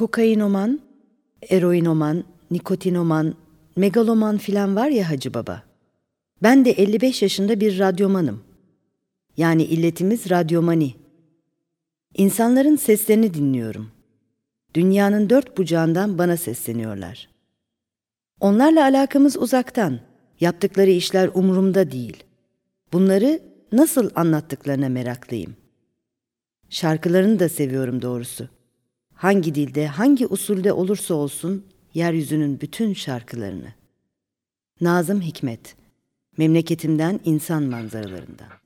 kokainoman, eroinoman, nikotinoman, megaloman filan var ya Hacı Baba. Ben de 55 yaşında bir radyomanım. Yani illetimiz radyomani. İnsanların seslerini dinliyorum. Dünyanın dört bucağından bana sesleniyorlar. Onlarla alakamız uzaktan. Yaptıkları işler umurumda değil. Bunları nasıl anlattıklarına meraklıyım. Şarkılarını da seviyorum doğrusu. Hangi dilde, hangi usulde olursa olsun yeryüzünün bütün şarkılarını. Nazım Hikmet Memleketimden insan manzaralarından.